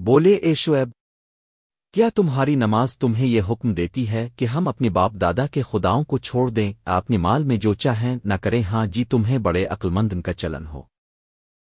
بولے، اے شعیب، کیا تمہاری نماز تمہیں یہ حکم دیتی ہے کہ ہم اپنے باپ دادا کے خداؤں کو چھوڑ دیں؟ اپنے مال میں جو چاہیں نہ کریں ہاں جی تمہیں بڑے عقلمند کا چلن ہو۔